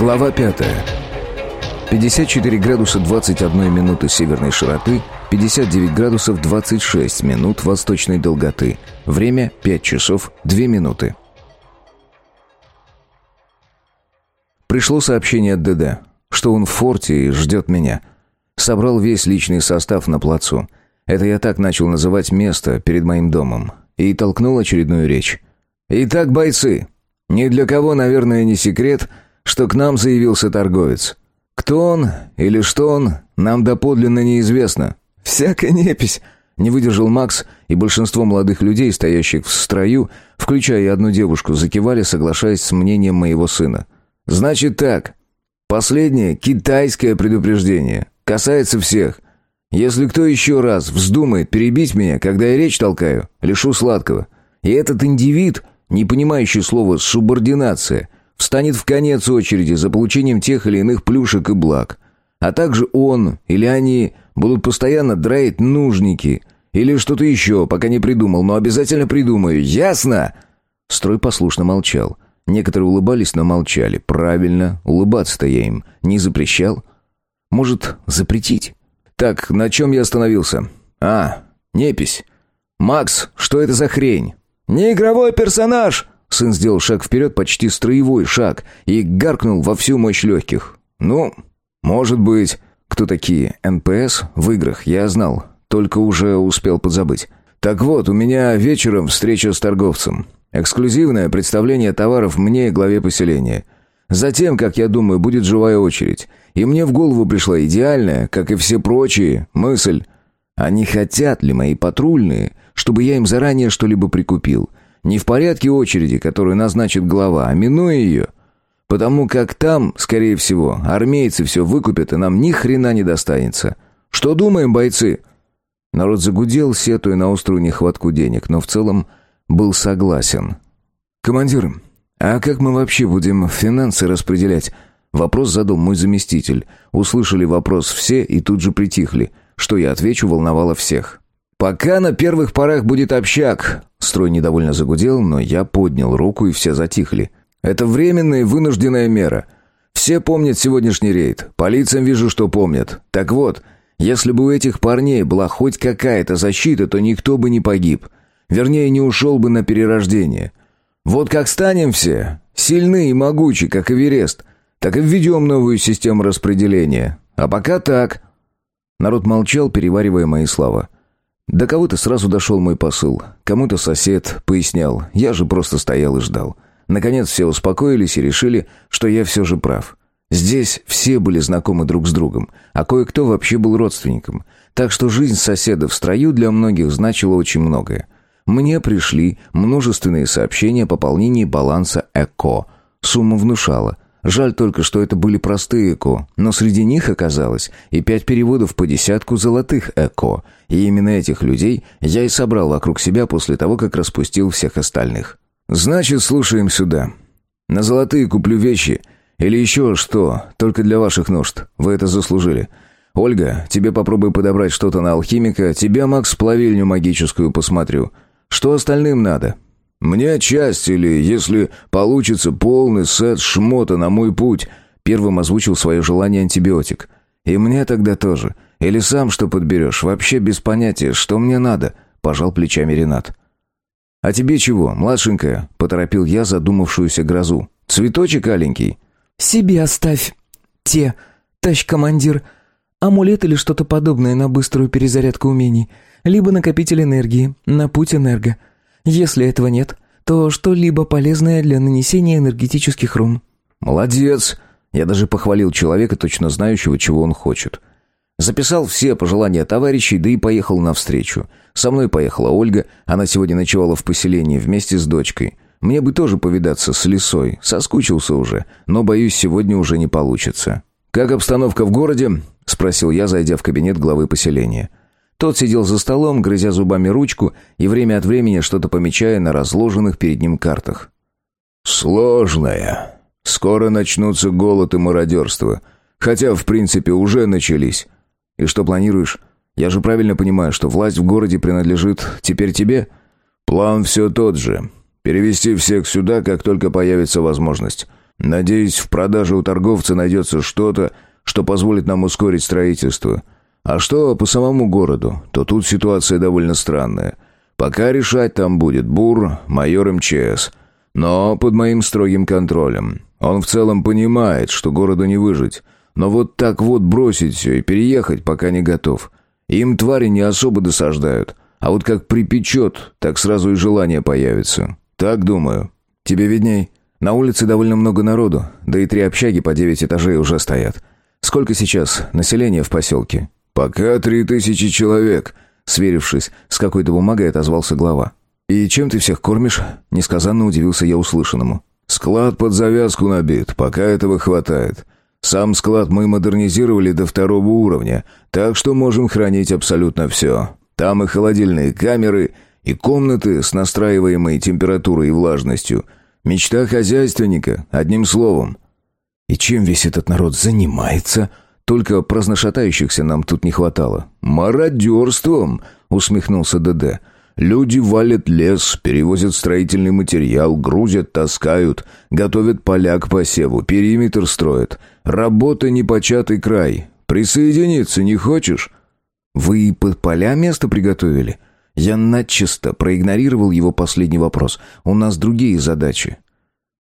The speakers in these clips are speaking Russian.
Глава 5. 54 градуса 21 минуты северной широты, 59 градусов 26 минут восточной долготы. Время 5 часов 2 минуты. Пришло сообщение от ДД, что он в форте и ждет меня. Собрал весь личный состав на плацу. Это я так начал называть место перед моим домом. И толкнул очередную речь. «Итак, бойцы, ни для кого, наверное, не секрет, что к нам заявился торговец. Кто он или что он, нам доподлинно неизвестно. Всякая непись». Не выдержал Макс, и большинство молодых людей, стоящих в строю, включая одну девушку, закивали, соглашаясь с мнением моего сына. «Значит так. Последнее китайское предупреждение. Касается всех. Если кто еще раз вздумает перебить меня, когда я речь толкаю, лишу сладкого. И этот индивид, не понимающий слова «субординация», встанет в конец очереди за получением тех или иных плюшек и благ. А также он или они будут постоянно драить нужники или что-то еще, пока не придумал, но обязательно придумаю. Ясно?» Строй послушно молчал. Некоторые улыбались, но молчали. Правильно, улыбаться-то я им не запрещал. Может, запретить? Так, на чем я остановился? А, непись. Макс, что это за хрень? Не игровой персонаж, Сын сделал шаг вперед, почти строевой шаг, и гаркнул во всю мощь легких. «Ну, может быть...» Кто такие НПС в играх, я знал, только уже успел подзабыть. «Так вот, у меня вечером встреча с торговцем. Эксклюзивное представление товаров мне и главе поселения. Затем, как я думаю, будет живая очередь. И мне в голову пришла идеальная, как и все прочие, мысль. А не хотят ли мои патрульные, чтобы я им заранее что-либо прикупил? Не в порядке очереди, которую назначит глава, а минуя ее. Потому как там, скорее всего, армейцы все выкупят, и нам ни хрена не достанется. Что думаем, бойцы?» Народ загудел, сетуя на острую нехватку денег, но в целом был согласен. «Командир, а как мы вообще будем финансы распределять?» Вопрос задал мой заместитель. Услышали вопрос все и тут же притихли. Что я отвечу, волновало всех. «Пока на первых порах будет общак», Строй недовольно загудел, но я поднял руку, и все затихли. «Это временная вынужденная мера. Все помнят сегодняшний рейд. По лицам вижу, что помнят. Так вот, если бы у этих парней была хоть какая-то защита, то никто бы не погиб. Вернее, не ушел бы на перерождение. Вот как станем все, сильны и могучи, как Эверест, так и введем новую систему распределения. А пока так». Народ молчал, переваривая мои слова. До кого-то сразу дошел мой посыл, кому-то сосед пояснял, я же просто стоял и ждал. Наконец все успокоились и решили, что я все же прав. Здесь все были знакомы друг с другом, а кое-кто вообще был родственником. Так что жизнь соседа в строю для многих значила очень многое. Мне пришли множественные сообщения о пополнении баланса ЭКО. Сумма внушала. Жаль только, что это были простые ЭКО, но среди них оказалось и пять переводов по десятку золотых ЭКО. И именно этих людей я и собрал вокруг себя после того, как распустил всех остальных. «Значит, слушаем сюда. На золотые куплю вещи или еще что, только для ваших нужд. Вы это заслужили. Ольга, тебе попробуй подобрать что-то на алхимика, тебя, Макс, плавильню магическую посмотрю. Что остальным надо?» «Мне часть или, если получится, полный сет шмота на мой путь», первым озвучил свое желание антибиотик. «И мне тогда тоже. Или сам что подберешь, вообще без понятия, что мне надо», пожал плечами Ренат. «А тебе чего, младшенькая?» поторопил я задумавшуюся грозу. «Цветочек аленький?» «Себе оставь. Те. Тащ, командир. Амулет или что-то подобное на быструю перезарядку умений. Либо накопитель энергии на путь энерго». Если этого нет, то что-либо полезное для нанесения энергетических рун». «Молодец!» Я даже похвалил человека, точно знающего, чего он хочет. Записал все пожелания товарищей, да и поехал навстречу. Со мной поехала Ольга, она сегодня ночевала в поселении вместе с дочкой. Мне бы тоже повидаться с лисой, соскучился уже, но, боюсь, сегодня уже не получится. «Как обстановка в городе?» — спросил я, зайдя в кабинет главы поселения. Тот сидел за столом, грызя зубами ручку и время от времени что-то помечая на разложенных перед ним картах. «Сложная. Скоро начнутся голод и мародерство. Хотя, в принципе, уже начались. И что планируешь? Я же правильно понимаю, что власть в городе принадлежит теперь тебе? План все тот же. Перевести всех сюда, как только появится возможность. Надеюсь, в продаже у торговца найдется что-то, что позволит нам ускорить строительство. А что по самому городу, то тут ситуация довольно странная. Пока решать там будет Бур, майор МЧС. Но под моим строгим контролем. Он в целом понимает, что городу не выжить. Но вот так вот бросить все и переехать пока не готов. Им твари не особо досаждают. А вот как припечет, так сразу и желание появится. Так думаю. Тебе видней. На улице довольно много народу, да и три общаги по девять этажей уже стоят. Сколько сейчас населения в поселке? Пока три тысячи человек. Сверившись с какой-то бумагой, отозвался глава. «И чем ты всех кормишь?» Несказанно удивился я услышанному. «Склад под завязку набит, пока этого хватает. Сам склад мы модернизировали до второго уровня, так что можем хранить абсолютно все. Там и холодильные камеры, и комнаты с настраиваемой температурой и влажностью. Мечта хозяйственника, одним словом». «И чем весь этот народ занимается?» Только праздношатающихся нам тут не хватало. «Мародерством!» — усмехнулся ДД. Люди валят лес, перевозят строительный материал, грузят, таскают, готовят поля к посеву, периметр строят. Работа непочатый край. Присоединиться не хочешь? Вы под поля место приготовили? Я начисто проигнорировал его последний вопрос. У нас другие задачи.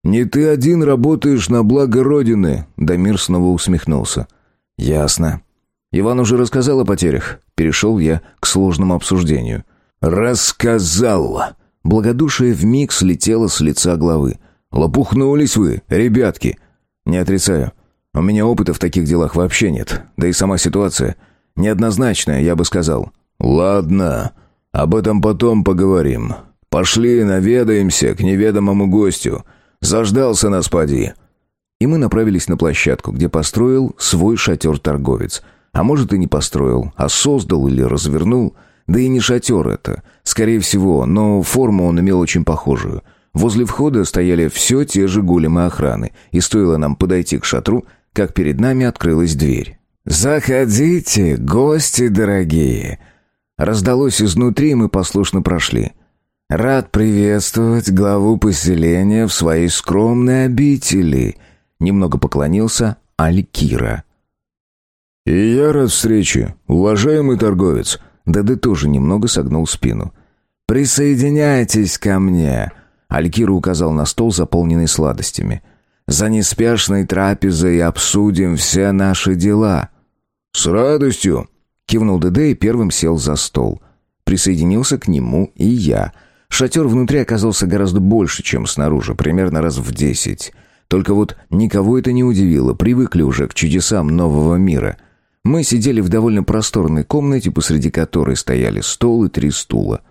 «Не ты один работаешь на благо Родины», — Дамир снова усмехнулся. «Ясно». Иван уже рассказал о потерях. Перешел я к сложному обсуждению. «Рассказал!» Благодушие вмиг слетело с лица главы. «Лопухнулись вы, ребятки!» «Не отрицаю. У меня опыта в таких делах вообще нет. Да и сама ситуация неоднозначная, я бы сказал». «Ладно, об этом потом поговорим. Пошли наведаемся к неведомому гостю. Заждался нас, поди». И мы направились на площадку, где построил свой шатер торговец. А может и не построил, а создал или развернул – да и не шатер это. Скорее всего, но форму он имел очень похожую. Возле входа стояли все те же големы охраны, и стоило нам подойти к шатру, как перед нами открылась дверь. «Заходите, гости дорогие!» Раздалось изнутри, и мы послушно прошли. «Рад приветствовать главу поселения в своей скромной обители», — немного поклонился Алькира. «И я рад встрече, уважаемый торговец», Дэдэ тоже немного согнул спину. «Присоединяйтесь ко мне!» Алькира указал на стол, заполненный сладостями. «За неспешной трапезой обсудим все наши дела». «С радостью!» — кивнул Дэдэ и первым сел за стол. Присоединился к нему и я. Шатер внутри оказался гораздо больше, чем снаружи, примерно раз в десять. Только вот никого это не удивило, привыкли уже к чудесам нового мира — мы сидели в довольно просторной комнате, посреди которой стояли стол и три стула.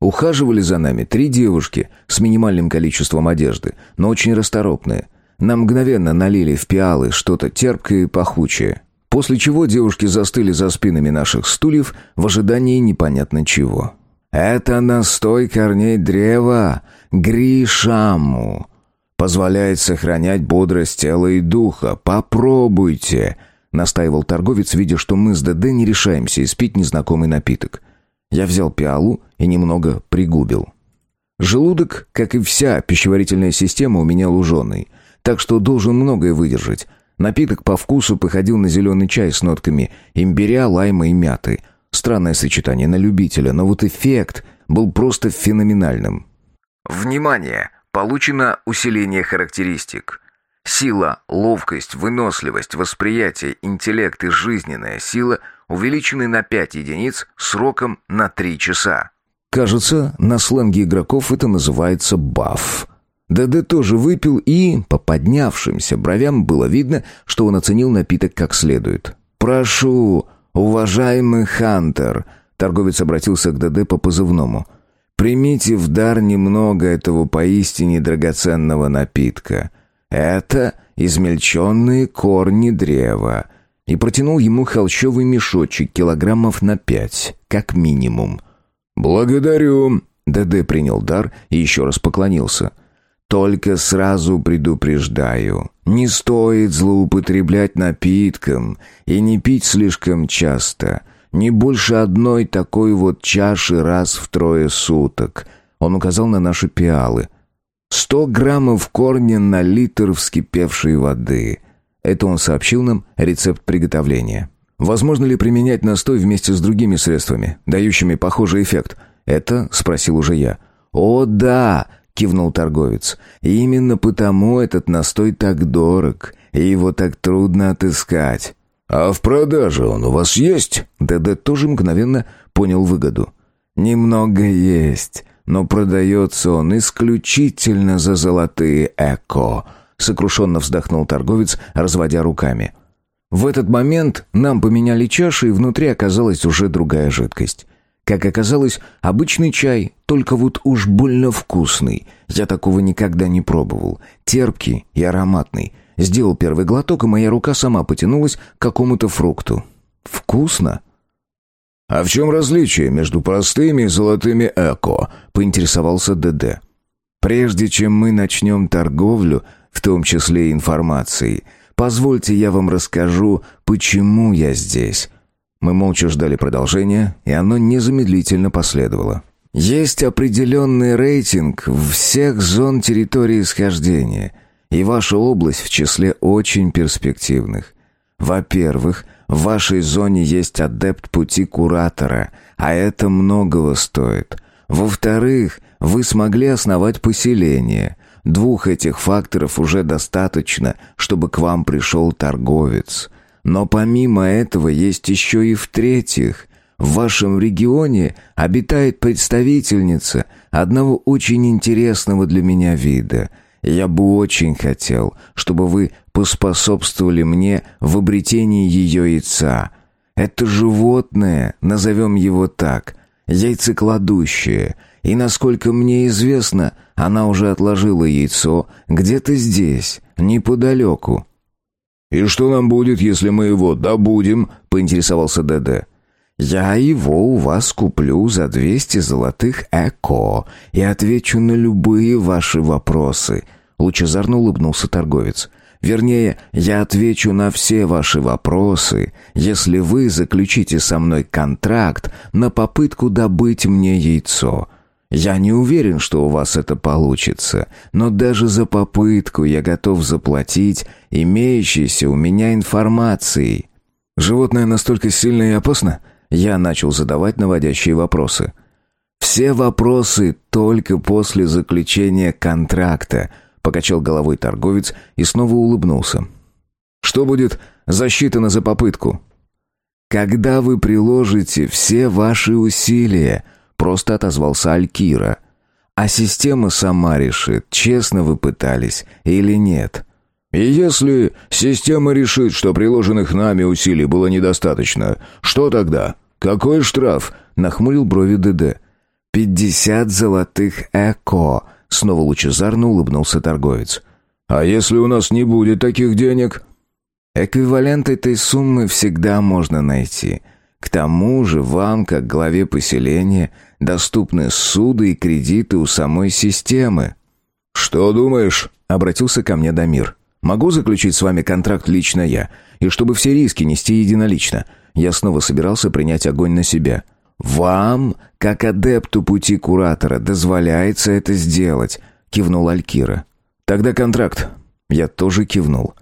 Ухаживали за нами три девушки с минимальным количеством одежды, но очень расторопные. Нам мгновенно налили в пиалы что-то терпкое и пахучее. После чего девушки застыли за спинами наших стульев в ожидании непонятно чего. «Это настой корней древа, гришаму. Позволяет сохранять бодрость тела и духа. Попробуйте!» настаивал торговец, видя, что мы с ДД не решаемся испить незнакомый напиток. Я взял пиалу и немного пригубил. Желудок, как и вся пищеварительная система, у меня луженый, так что должен многое выдержать. Напиток по вкусу походил на зеленый чай с нотками имбиря, лайма и мяты. Странное сочетание на любителя, но вот эффект был просто феноменальным. Внимание! Получено усиление характеристик. Сила, ловкость, выносливость, восприятие, интеллект и жизненная сила увеличены на 5 единиц сроком на 3 часа. Кажется, на сленге игроков это называется баф. ДД тоже выпил, и по поднявшимся бровям было видно, что он оценил напиток как следует. «Прошу, уважаемый Хантер», — торговец обратился к ДД по позывному, — «примите в дар немного этого поистине драгоценного напитка». Это измельченные корни древа. И протянул ему холщовый мешочек килограммов на пять, как минимум. «Благодарю!» ДД принял дар и еще раз поклонился. «Только сразу предупреждаю, не стоит злоупотреблять напитком и не пить слишком часто, не больше одной такой вот чаши раз в трое суток». Он указал на наши пиалы – Сто граммов корня на литр вскипевшей воды. Это он сообщил нам рецепт приготовления. Возможно ли применять настой вместе с другими средствами, дающими похожий эффект? Это спросил уже я. О, да, кивнул торговец. Именно потому этот настой так дорог, и его так трудно отыскать. А в продаже он у вас есть? ДД тоже мгновенно понял выгоду. Немного есть, но продается он исключительно за золотые эко. Сокрушенно вздохнул торговец, разводя руками. В этот момент нам поменяли чаши, и внутри оказалась уже другая жидкость. Как оказалось, обычный чай, только вот уж больно вкусный. Я такого никогда не пробовал. Терпкий и ароматный. Сделал первый глоток, и моя рука сама потянулась к какому-то фрукту. Вкусно? «А в чем различие между простыми и золотыми эко?» — поинтересовался ДД. «Прежде чем мы начнем торговлю, в том числе информацией, позвольте я вам расскажу, почему я здесь». Мы молча ждали продолжения, и оно незамедлительно последовало. Есть определенный рейтинг всех зон территории схождения, и ваша область в числе очень перспективных. Во-первых, в вашей зоне есть адепт пути куратора, а это многого стоит. Во-вторых, вы смогли основать поселение. Двух этих факторов уже достаточно, чтобы к вам пришел торговец. Но помимо этого есть еще и в-третьих. В вашем регионе обитает представительница одного очень интересного для меня вида. Я бы очень хотел, чтобы вы поспособствовали мне в обретении ее яйца. Это животное, назовем его так, яйцекладущее, и, насколько мне известно, она уже отложила яйцо где-то здесь, неподалеку. «И что нам будет, если мы его добудем?» — поинтересовался ДД. «Я его у вас куплю за двести золотых эко и отвечу на любые ваши вопросы», — лучезарно улыбнулся торговец. «Вернее, я отвечу на все ваши вопросы, если вы заключите со мной контракт на попытку добыть мне яйцо. Я не уверен, что у вас это получится, но даже за попытку я готов заплатить имеющейся у меня информацией. Животное настолько сильно и опасно? Я начал задавать наводящие вопросы. Все вопросы только после заключения контракта, покачал головой торговец и снова улыбнулся. Что будет засчитано за попытку? Когда вы приложите все ваши усилия, Просто отозвался Алькира. А система сама решит, честно вы пытались или нет. И если система решит, что приложенных нами усилий было недостаточно, что тогда? Какой штраф? Нахмурил брови ДД. «Пятьдесят золотых эко», — снова лучезарно улыбнулся торговец. «А если у нас не будет таких денег?» «Эквивалент этой суммы всегда можно найти. К тому же вам, как главе поселения, доступны суды и кредиты у самой системы». «Что думаешь?» — обратился ко мне Дамир. «Могу заключить с вами контракт лично я, и чтобы все риски нести единолично. Я снова собирался принять огонь на себя». «Вам, как адепту пути куратора, дозволяется это сделать», — кивнул Алькира. «Тогда контракт». Я тоже кивнул.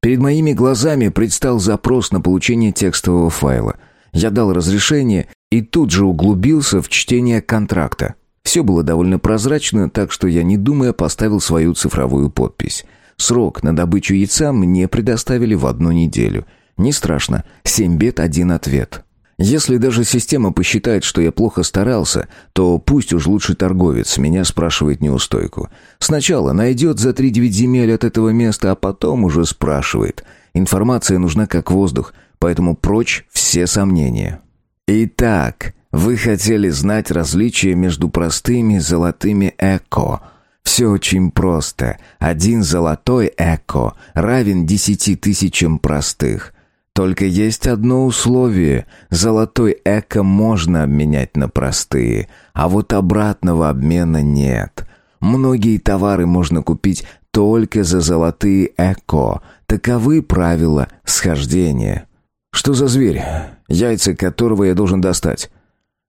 Перед моими глазами предстал запрос на получение текстового файла — я дал разрешение и тут же углубился в чтение контракта. Все было довольно прозрачно, так что я, не думая, поставил свою цифровую подпись. Срок на добычу яйца мне предоставили в одну неделю. Не страшно, семь бед, один ответ. Если даже система посчитает, что я плохо старался, то пусть уж лучший торговец меня спрашивает неустойку. Сначала найдет за три девять земель от этого места, а потом уже спрашивает. Информация нужна как воздух, поэтому прочь все сомнения. Итак, вы хотели знать различия между простыми золотыми эко. Все очень просто. Один золотой эко равен десяти тысячам простых. Только есть одно условие. Золотой эко можно обменять на простые, а вот обратного обмена нет. Многие товары можно купить только за золотые эко. Таковы правила схождения. Что за зверь, яйца которого я должен достать?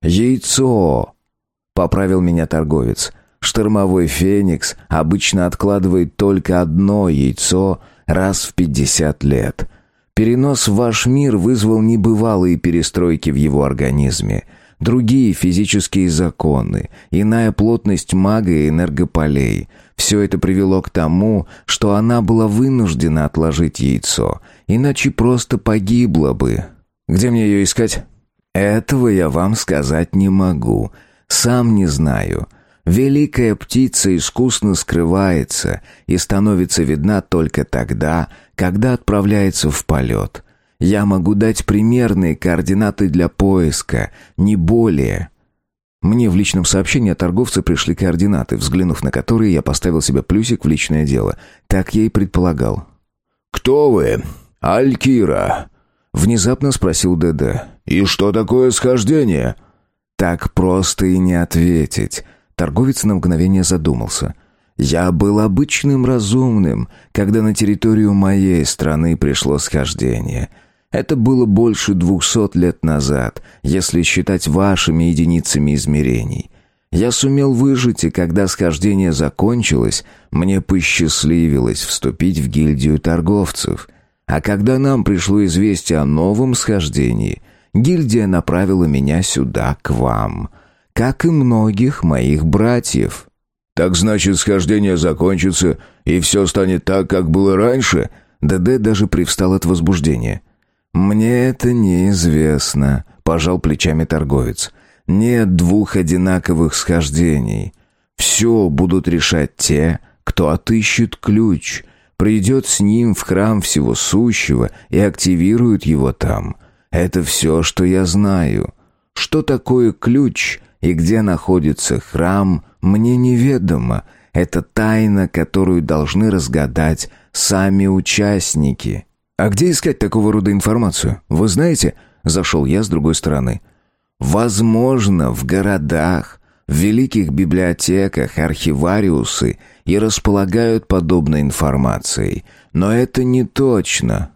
Яйцо, поправил меня торговец. Штормовой феникс обычно откладывает только одно яйцо раз в 50 лет. Перенос в ваш мир вызвал небывалые перестройки в его организме – другие физические законы, иная плотность мага и энергополей. Все это привело к тому, что она была вынуждена отложить яйцо, иначе просто погибла бы. Где мне ее искать? Этого я вам сказать не могу. Сам не знаю. Великая птица искусно скрывается и становится видна только тогда, когда отправляется в полет. Я могу дать примерные координаты для поиска, не более. Мне в личном сообщении от торговца пришли координаты, взглянув на которые я поставил себе плюсик в личное дело. Так я и предполагал. «Кто вы? Алькира?» Внезапно спросил ДД. «И что такое схождение?» «Так просто и не ответить». Торговец на мгновение задумался. «Я был обычным разумным, когда на территорию моей страны пришло схождение». Это было больше двухсот лет назад, если считать вашими единицами измерений. Я сумел выжить, и когда схождение закончилось, мне посчастливилось вступить в гильдию торговцев. А когда нам пришло известие о новом схождении, гильдия направила меня сюда, к вам, как и многих моих братьев». «Так значит, схождение закончится, и все станет так, как было раньше?» ДД даже привстал от возбуждения. «Мне это неизвестно», — пожал плечами торговец. «Нет двух одинаковых схождений. Все будут решать те, кто отыщет ключ, придет с ним в храм всего сущего и активирует его там. Это все, что я знаю. Что такое ключ и где находится храм, мне неведомо. Это тайна, которую должны разгадать сами участники». «А где искать такого рода информацию? Вы знаете?» Зашел я с другой стороны. «Возможно, в городах, в великих библиотеках архивариусы и располагают подобной информацией. Но это не точно».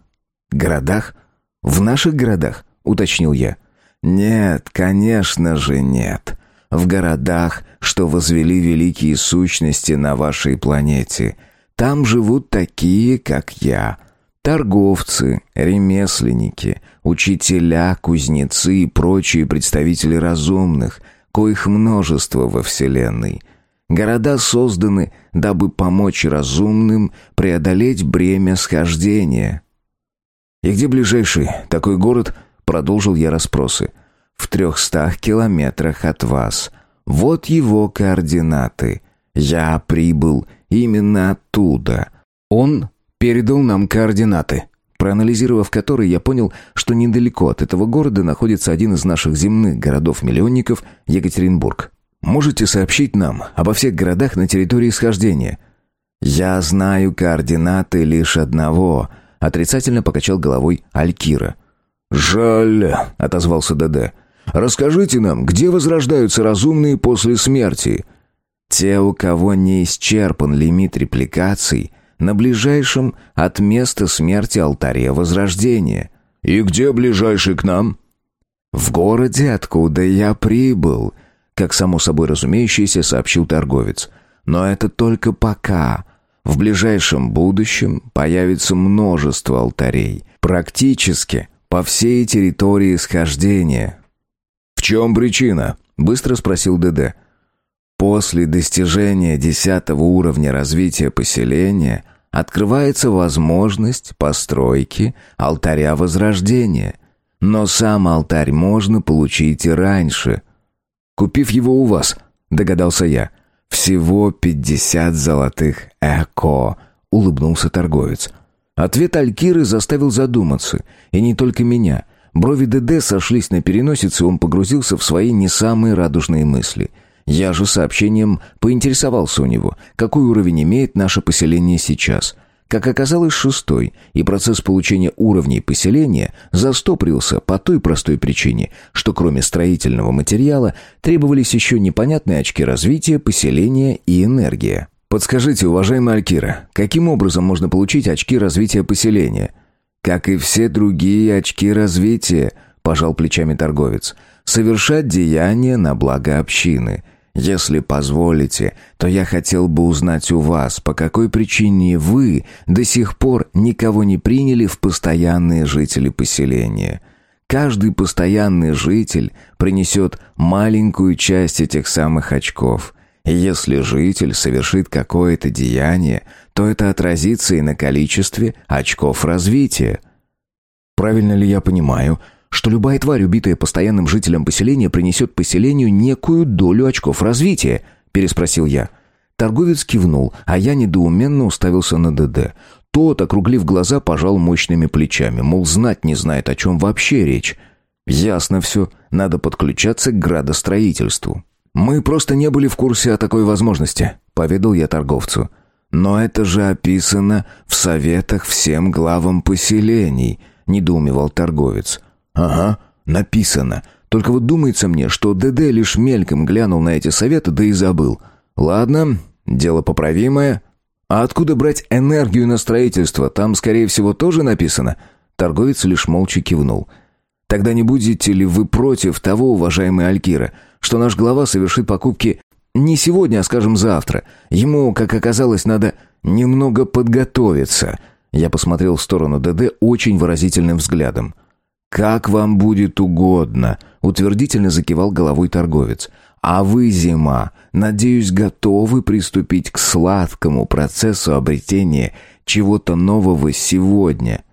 «Городах? В наших городах?» — уточнил я. «Нет, конечно же нет. В городах, что возвели великие сущности на вашей планете. Там живут такие, как я». Торговцы, ремесленники, учителя, кузнецы и прочие представители разумных, коих множество во Вселенной. Города созданы, дабы помочь разумным преодолеть бремя схождения. «И где ближайший такой город?» — продолжил я расспросы. «В трехстах километрах от вас. Вот его координаты. Я прибыл именно оттуда. Он передал нам координаты, проанализировав которые, я понял, что недалеко от этого города находится один из наших земных городов-миллионников – Екатеринбург. Можете сообщить нам обо всех городах на территории схождения? Я знаю координаты лишь одного, отрицательно покачал головой Алькира. Жаль, отозвался ДД. Расскажите нам, где возрождаются разумные после смерти? Те, у кого не исчерпан лимит репликаций – на ближайшем от места смерти алтаре Возрождения. «И где ближайший к нам?» «В городе, откуда я прибыл», как само собой разумеющееся сообщил торговец. «Но это только пока. В ближайшем будущем появится множество алтарей, практически по всей территории схождения». «В чем причина?» — быстро спросил ДД. После достижения десятого уровня развития поселения открывается возможность постройки алтаря Возрождения. Но сам алтарь можно получить и раньше. «Купив его у вас», — догадался я. «Всего пятьдесят золотых эко», — улыбнулся торговец. Ответ Алькиры заставил задуматься. И не только меня. Брови ДД сошлись на переносице, он погрузился в свои не самые радужные мысли — я же сообщением поинтересовался у него, какой уровень имеет наше поселение сейчас. Как оказалось, шестой, и процесс получения уровней поселения застопрился по той простой причине, что кроме строительного материала требовались еще непонятные очки развития, поселения и энергия. Подскажите, уважаемый Алькира, каким образом можно получить очки развития поселения? Как и все другие очки развития, пожал плечами торговец. Совершать деяния на благо общины – Если позволите, то я хотел бы узнать у вас, по какой причине вы до сих пор никого не приняли в постоянные жители поселения. Каждый постоянный житель принесет маленькую часть этих самых очков. Если житель совершит какое-то деяние, то это отразится и на количестве очков развития. Правильно ли я понимаю, что любая тварь, убитая постоянным жителем поселения, принесет поселению некую долю очков развития?» — переспросил я. Торговец кивнул, а я недоуменно уставился на ДД. Тот, округлив глаза, пожал мощными плечами, мол, знать не знает, о чем вообще речь. «Ясно все, надо подключаться к градостроительству». «Мы просто не были в курсе о такой возможности», — поведал я торговцу. «Но это же описано в советах всем главам поселений», — недоумевал торговец. «Ага, написано. Только вот думается мне, что ДД лишь мельком глянул на эти советы, да и забыл. Ладно, дело поправимое. А откуда брать энергию на строительство? Там, скорее всего, тоже написано?» Торговец лишь молча кивнул. «Тогда не будете ли вы против того, уважаемый Алькира, что наш глава совершит покупки не сегодня, а, скажем, завтра? Ему, как оказалось, надо немного подготовиться». Я посмотрел в сторону ДД очень выразительным взглядом. «Как вам будет угодно», — утвердительно закивал головой торговец. «А вы, зима, надеюсь, готовы приступить к сладкому процессу обретения чего-то нового сегодня?»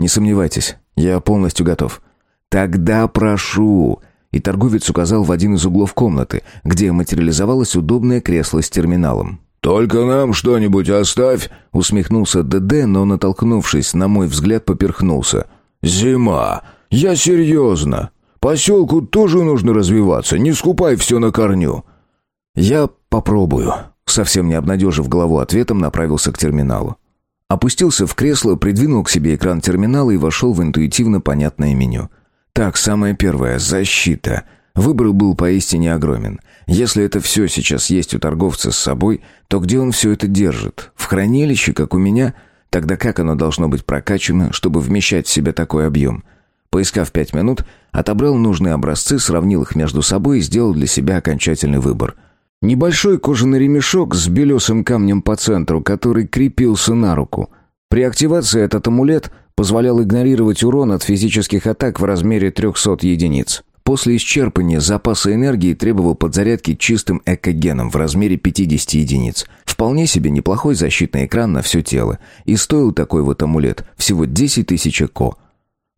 «Не сомневайтесь, я полностью готов». «Тогда прошу», и торговец указал в один из углов комнаты, где материализовалось удобное кресло с терминалом. «Только нам что-нибудь оставь!» — усмехнулся ДД, но, натолкнувшись, на мой взгляд, поперхнулся. «Зима! «Я серьезно. Поселку тоже нужно развиваться, не скупай все на корню». «Я попробую», — совсем не обнадежив голову ответом, направился к терминалу. Опустился в кресло, придвинул к себе экран терминала и вошел в интуитивно понятное меню. Так, самое первое — защита. Выбор был поистине огромен. Если это все сейчас есть у торговца с собой, то где он все это держит? В хранилище, как у меня? Тогда как оно должно быть прокачано, чтобы вмещать в себя такой объем? — Поискав пять минут, отобрал нужные образцы, сравнил их между собой и сделал для себя окончательный выбор. Небольшой кожаный ремешок с белесым камнем по центру, который крепился на руку. При активации этот амулет позволял игнорировать урон от физических атак в размере 300 единиц. После исчерпания запаса энергии требовал подзарядки чистым экогеном в размере 50 единиц. Вполне себе неплохой защитный экран на все тело. И стоил такой вот амулет всего 10 тысяч эко –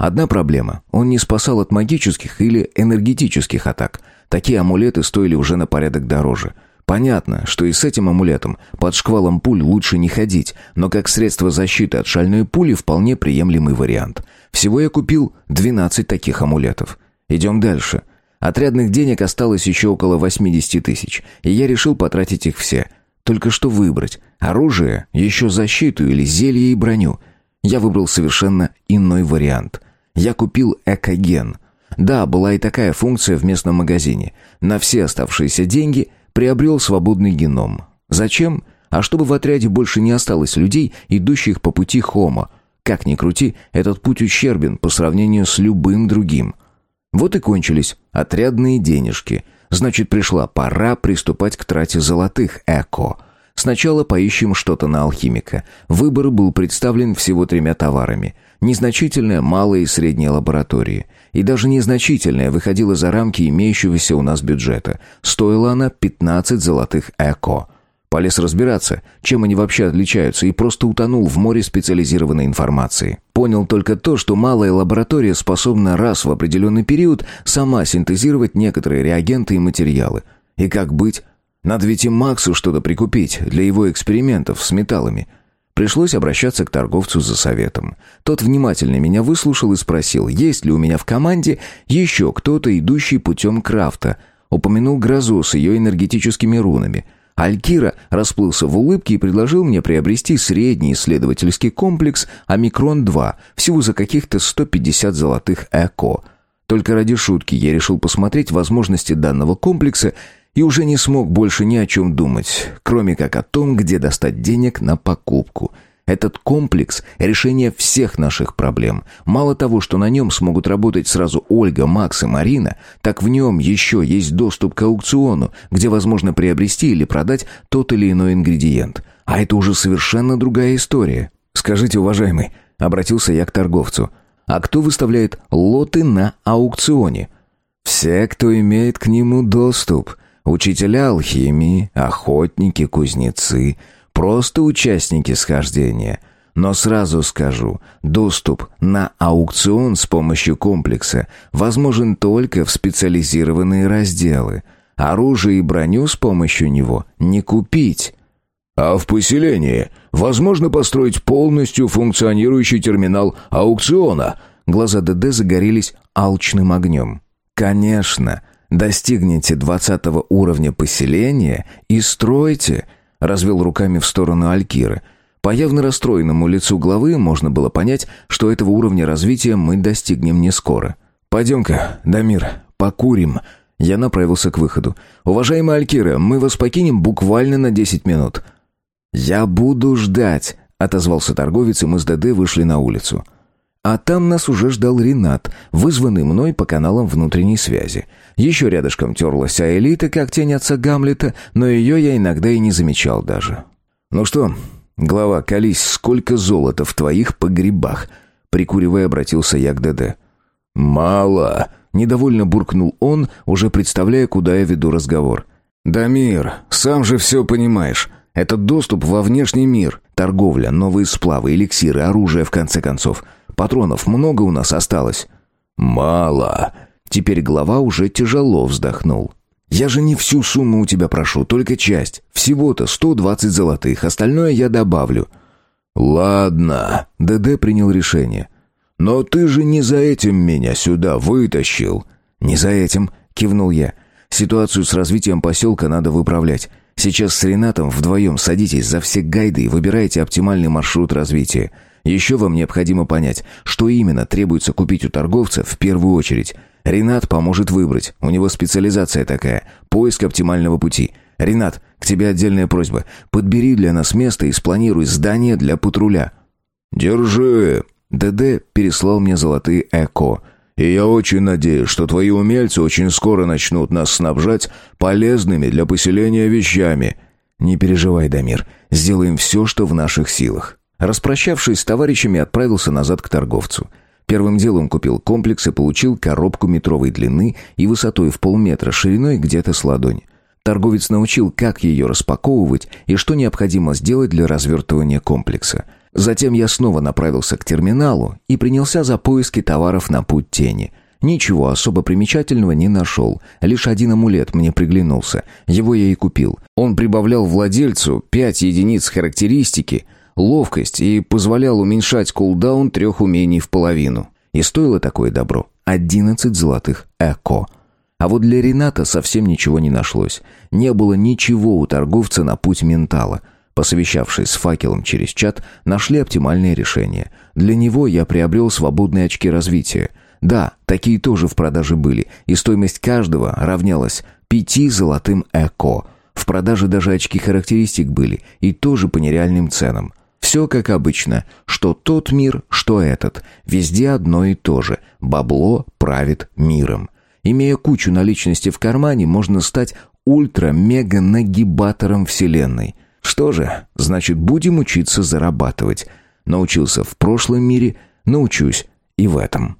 Одна проблема – он не спасал от магических или энергетических атак. Такие амулеты стоили уже на порядок дороже. Понятно, что и с этим амулетом под шквалом пуль лучше не ходить, но как средство защиты от шальной пули вполне приемлемый вариант. Всего я купил 12 таких амулетов. Идем дальше. Отрядных денег осталось еще около 80 тысяч, и я решил потратить их все. Только что выбрать – оружие, еще защиту или зелье и броню. Я выбрал совершенно иной вариант – я купил экоген. Да, была и такая функция в местном магазине. На все оставшиеся деньги приобрел свободный геном. Зачем? А чтобы в отряде больше не осталось людей, идущих по пути Хома. Как ни крути, этот путь ущербен по сравнению с любым другим. Вот и кончились отрядные денежки. Значит, пришла пора приступать к трате золотых эко – Сначала поищем что-то на алхимика. Выбор был представлен всего тремя товарами. Незначительная, малая и средняя лаборатории. И даже незначительная выходила за рамки имеющегося у нас бюджета. Стоила она 15 золотых эко. Полез разбираться, чем они вообще отличаются, и просто утонул в море специализированной информации. Понял только то, что малая лаборатория способна раз в определенный период сама синтезировать некоторые реагенты и материалы. И как быть? Надо ведь и Максу что-то прикупить для его экспериментов с металлами. Пришлось обращаться к торговцу за советом. Тот внимательно меня выслушал и спросил, есть ли у меня в команде еще кто-то, идущий путем крафта. Упомянул грозу с ее энергетическими рунами. Алькира расплылся в улыбке и предложил мне приобрести средний исследовательский комплекс «Омикрон-2» всего за каких-то 150 золотых эко. Только ради шутки я решил посмотреть возможности данного комплекса и уже не смог больше ни о чем думать, кроме как о том, где достать денег на покупку. Этот комплекс – решение всех наших проблем. Мало того, что на нем смогут работать сразу Ольга, Макс и Марина, так в нем еще есть доступ к аукциону, где возможно приобрести или продать тот или иной ингредиент. А это уже совершенно другая история. «Скажите, уважаемый», – обратился я к торговцу, «а кто выставляет лоты на аукционе?» «Все, кто имеет к нему доступ. Учителя алхимии, охотники, кузнецы – просто участники схождения. Но сразу скажу, доступ на аукцион с помощью комплекса возможен только в специализированные разделы. Оружие и броню с помощью него не купить. А в поселении возможно построить полностью функционирующий терминал аукциона. Глаза ДД загорелись алчным огнем. Конечно, достигните двадцатого уровня поселения и стройте – развел руками в сторону Алькиры. По явно расстроенному лицу главы можно было понять, что этого уровня развития мы достигнем не скоро. «Пойдем-ка, Дамир, покурим». Я направился к выходу. «Уважаемая Алькира, мы вас покинем буквально на десять минут». «Я буду ждать», — отозвался торговец, и мы с ДД вышли на улицу. А там нас уже ждал Ренат, вызванный мной по каналам внутренней связи. Еще рядышком терлась Аэлита, как тень отца Гамлета, но ее я иногда и не замечал даже. «Ну что, глава, колись, сколько золота в твоих погребах?» Прикуривая, обратился я к ДД. «Мало!» — недовольно буркнул он, уже представляя, куда я веду разговор. «Дамир, сам же все понимаешь. Это доступ во внешний мир, торговля, новые сплавы, эликсиры, оружие, в конце концов. Патронов много у нас осталось?» «Мало!» Теперь глава уже тяжело вздохнул. «Я же не всю сумму у тебя прошу, только часть. Всего-то сто двадцать золотых, остальное я добавлю». «Ладно», — ДД принял решение. «Но ты же не за этим меня сюда вытащил». «Не за этим», — кивнул я. «Ситуацию с развитием поселка надо выправлять. Сейчас с Ренатом вдвоем садитесь за все гайды и выбираете оптимальный маршрут развития. Еще вам необходимо понять, что именно требуется купить у торговца в первую очередь. Ренат поможет выбрать. У него специализация такая – поиск оптимального пути. Ренат, к тебе отдельная просьба. Подбери для нас место и спланируй здание для патруля. Держи. ДД переслал мне золотые эко. И я очень надеюсь, что твои умельцы очень скоро начнут нас снабжать полезными для поселения вещами. Не переживай, Дамир. Сделаем все, что в наших силах. Распрощавшись с товарищами, отправился назад к торговцу. Первым делом купил комплекс и получил коробку метровой длины и высотой в полметра, шириной где-то с ладонь. Торговец научил, как ее распаковывать и что необходимо сделать для развертывания комплекса. Затем я снова направился к терминалу и принялся за поиски товаров на путь тени. Ничего особо примечательного не нашел. Лишь один амулет мне приглянулся. Его я и купил. Он прибавлял владельцу 5 единиц характеристики – ловкость и позволял уменьшать кулдаун трех умений в половину. И стоило такое добро 11 золотых эко. А вот для Рената совсем ничего не нашлось. Не было ничего у торговца на путь ментала. Посовещавшись с факелом через чат, нашли оптимальное решение. Для него я приобрел свободные очки развития. Да, такие тоже в продаже были, и стоимость каждого равнялась пяти золотым эко. В продаже даже очки характеристик были, и тоже по нереальным ценам. Все как обычно, что тот мир, что этот. Везде одно и то же. Бабло правит миром. Имея кучу наличности в кармане, можно стать ультра-мега-нагибатором Вселенной. Что же, значит, будем учиться зарабатывать. Научился в прошлом мире, научусь и в этом.